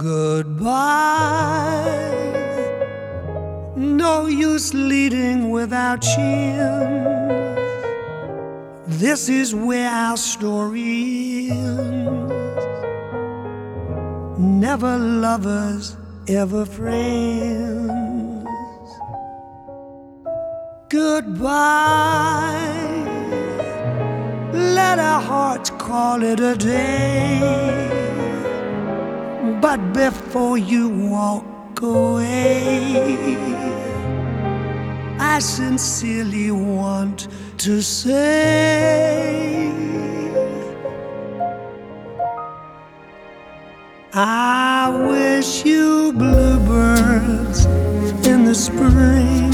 Goodbye. No use leading without chance. This is where our story ends. Never lovers, ever friends. Goodbye. Let our hearts call it a day. But before you walk away, I sincerely want to say I wish you bluebirds in the spring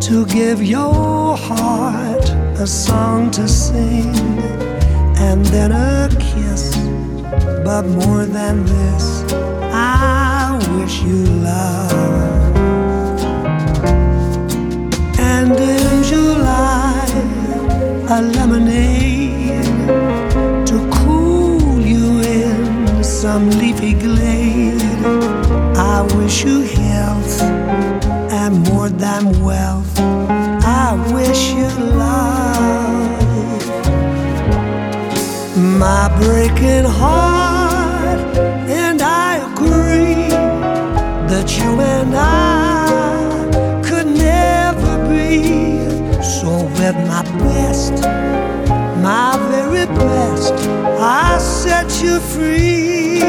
to give your heart a song to sing and then a. But more than this, I wish you love. And in July, a lemonade to cool you in some leafy glade. I wish you health and more than wealth. I wish you love. My breaking heart, that you and I could never be. So, with my best, my very best, I set you free.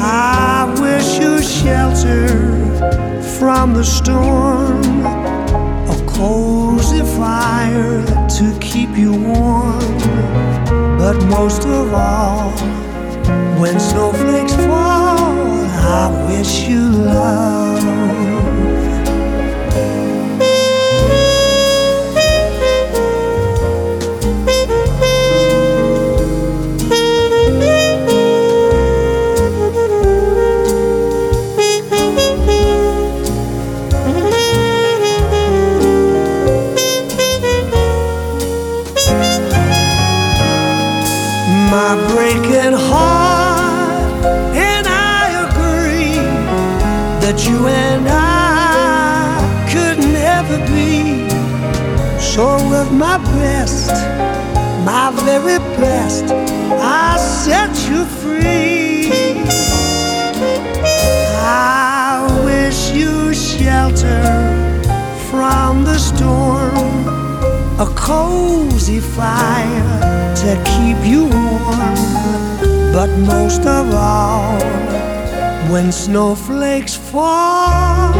I wish you shelter from the storm, a cozy fire to keep you warm. But most of all, when snowflakes fall, I wish you love. my breaking heart, that you and I could never be. So, with my best, my very best, I set you free. I wish you shelter from the storm a cozy fire to keep you warm. But most of all, when snowflakes fall.